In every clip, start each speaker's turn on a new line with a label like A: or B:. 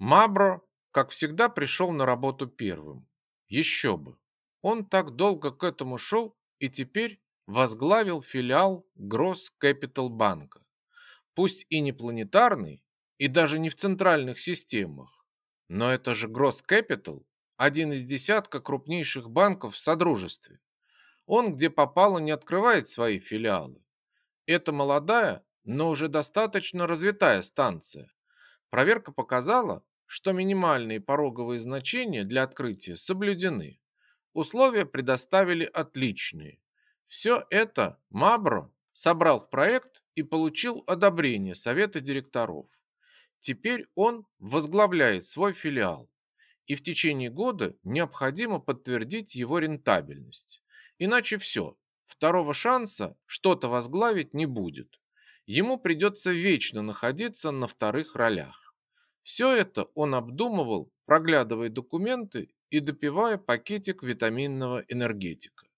A: Мабро, как всегда, пришел на работу первым. Еще бы. Он так долго к этому шел и теперь возглавил филиал Гросс Capital банка. Пусть и не планетарный, и даже не в центральных системах. Но это же Гросс Capital, один из десятка крупнейших банков в Содружестве. Он, где попало, не открывает свои филиалы. Это молодая, но уже достаточно развитая станция. Проверка показала, что минимальные пороговые значения для открытия соблюдены. Условия предоставили отличные. Все это Мабро собрал в проект и получил одобрение совета директоров. Теперь он возглавляет свой филиал, и в течение года необходимо подтвердить его рентабельность. Иначе все, второго шанса что-то возглавить не будет. Ему придется вечно находиться на вторых ролях. Все это он обдумывал, проглядывая документы и допивая пакетик витаминного энергетика.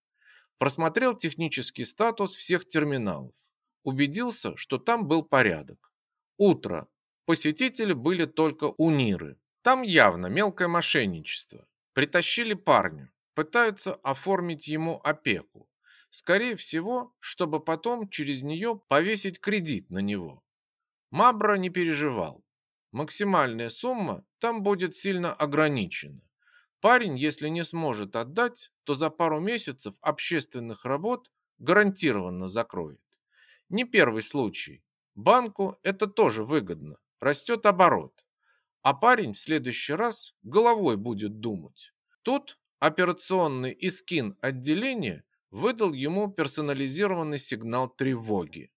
A: Просмотрел технический статус всех терминалов. Убедился, что там был порядок. Утро. Посетители были только у Ниры. Там явно мелкое мошенничество. Притащили парня. Пытаются оформить ему опеку. Скорее всего, чтобы потом через нее повесить кредит на него. Мабра не переживал. Максимальная сумма там будет сильно ограничена. Парень, если не сможет отдать, то за пару месяцев общественных работ гарантированно закроет. Не первый случай. Банку это тоже выгодно. Растет оборот. А парень в следующий раз головой будет думать. Тут операционный искин отделения выдал ему персонализированный сигнал тревоги.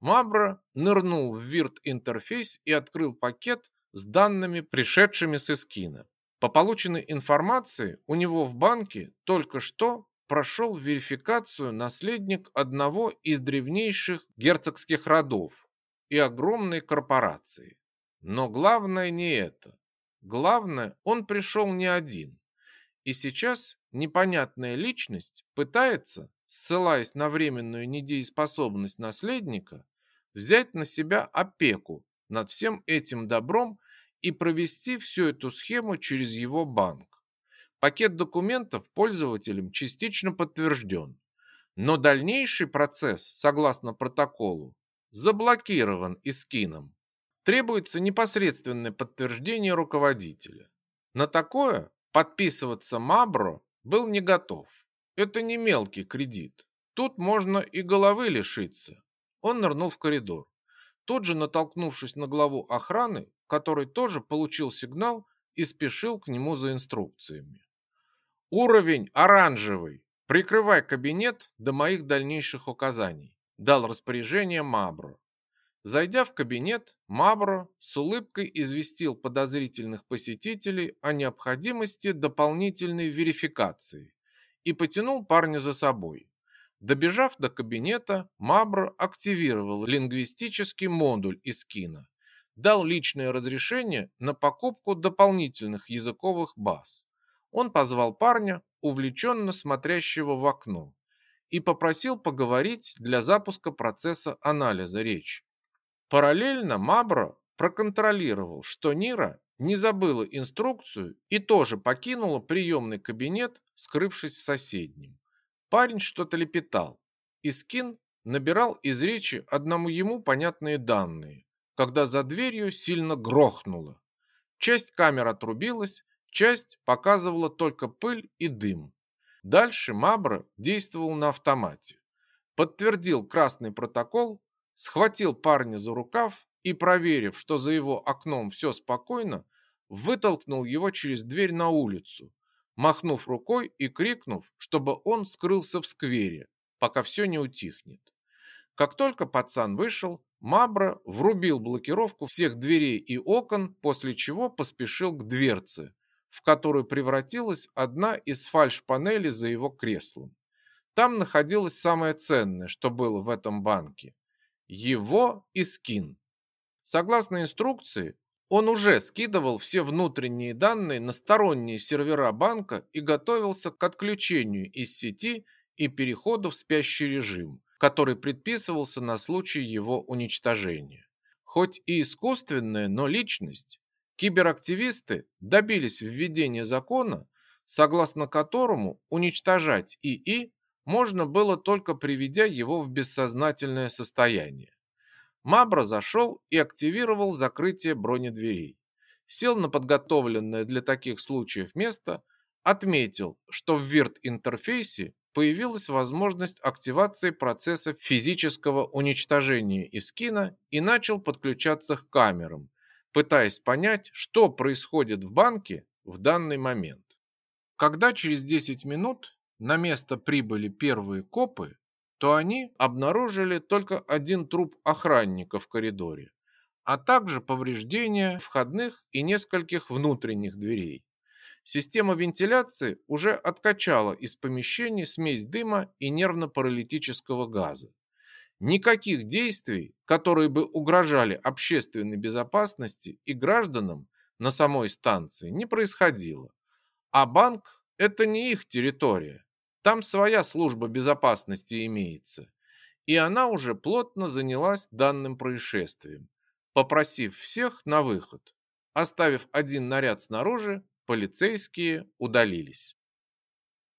A: Мабра нырнул в вирт-интерфейс и открыл пакет с данными, пришедшими с Искина. По полученной информации, у него в банке только что прошел верификацию наследник одного из древнейших герцогских родов и огромной корпорации. Но главное не это. Главное, он пришел не один. И сейчас непонятная личность пытается, ссылаясь на временную недееспособность наследника, взять на себя опеку над всем этим добром и провести всю эту схему через его банк. Пакет документов пользователем частично подтвержден, но дальнейший процесс, согласно протоколу, заблокирован Искином. Требуется непосредственное подтверждение руководителя. На такое подписываться Мабро был не готов. Это не мелкий кредит. Тут можно и головы лишиться. Он нырнул в коридор. Тут же, натолкнувшись на главу охраны, который тоже получил сигнал и спешил к нему за инструкциями. «Уровень оранжевый. Прикрывай кабинет до моих дальнейших указаний», дал распоряжение Мабро. Зайдя в кабинет, Мабро с улыбкой известил подозрительных посетителей о необходимости дополнительной верификации и потянул парня за собой. Добежав до кабинета, Мабро активировал лингвистический модуль из кино, дал личное разрешение на покупку дополнительных языковых баз. Он позвал парня, увлеченно смотрящего в окно, и попросил поговорить для запуска процесса анализа речи. Параллельно Мабро проконтролировал, что Нира не забыла инструкцию и тоже покинула приемный кабинет, скрывшись в соседнем. Парень что-то лепетал, и Скин набирал из речи одному ему понятные данные, когда за дверью сильно грохнуло. Часть камер отрубилась, часть показывала только пыль и дым. Дальше Мабра действовал на автомате. Подтвердил красный протокол, схватил парня за рукав и, проверив, что за его окном все спокойно, вытолкнул его через дверь на улицу, махнув рукой и крикнув, чтобы он скрылся в сквере, пока все не утихнет. Как только пацан вышел, Мабра врубил блокировку всех дверей и окон, после чего поспешил к дверце, в которую превратилась одна из фальш-панелей за его креслом. Там находилось самое ценное, что было в этом банке. Его искин. Согласно инструкции, он уже скидывал все внутренние данные на сторонние сервера банка и готовился к отключению из сети и переходу в спящий режим, который предписывался на случай его уничтожения. Хоть и искусственная, но личность. Киберактивисты добились введения закона, согласно которому уничтожать ИИ можно было только приведя его в бессознательное состояние. Мабра зашел и активировал закрытие бронедверей. Сел на подготовленное для таких случаев место, отметил, что в вирт-интерфейсе появилась возможность активации процесса физического уничтожения Искина и начал подключаться к камерам, пытаясь понять, что происходит в банке в данный момент. Когда через 10 минут на место прибыли первые копы, то они обнаружили только один труп охранника в коридоре, а также повреждения входных и нескольких внутренних дверей. Система вентиляции уже откачала из помещений смесь дыма и нервно-паралитического газа. Никаких действий, которые бы угрожали общественной безопасности и гражданам на самой станции, не происходило. А банк – это не их территория. Там своя служба безопасности имеется. И она уже плотно занялась данным происшествием, попросив всех на выход. Оставив один наряд снаружи, полицейские удалились.